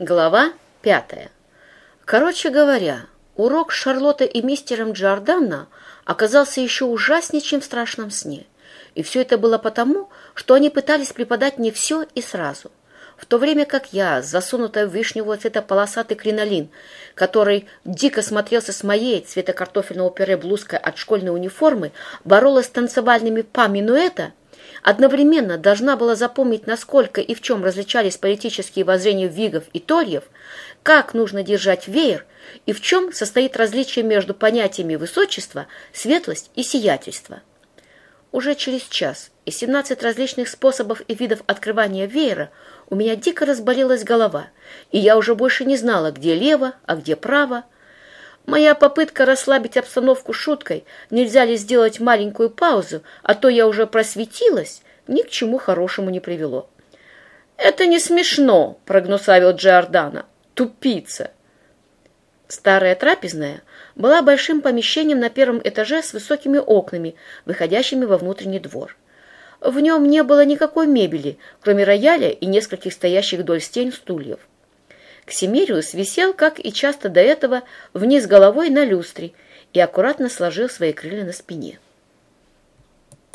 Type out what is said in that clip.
Глава пятая. Короче говоря, урок с Шарлоттой и мистером Джордана оказался еще ужаснее, чем в страшном сне. И все это было потому, что они пытались преподать мне все и сразу. В то время как я, засунутая в вишневого цвета полосатый кринолин, который дико смотрелся с моей цвета картофельного пюре блузкой от школьной униформы, боролась с танцевальными па минуэта, одновременно должна была запомнить, насколько и в чем различались политические воззрения Вигов и Тольев, как нужно держать веер и в чем состоит различие между понятиями высочества, светлость и сиятельство. Уже через час и 17 различных способов и видов открывания веера у меня дико разболелась голова, и я уже больше не знала, где лево, а где право. Моя попытка расслабить обстановку шуткой, нельзя ли сделать маленькую паузу, а то я уже просветилась, ни к чему хорошему не привело. «Это не смешно», — прогнусавил Джордана. «Тупица». Старая трапезная была большим помещением на первом этаже с высокими окнами, выходящими во внутренний двор. В нем не было никакой мебели, кроме рояля и нескольких стоящих вдоль стен стульев. Ксимериус висел, как и часто до этого, вниз головой на люстре и аккуратно сложил свои крылья на спине.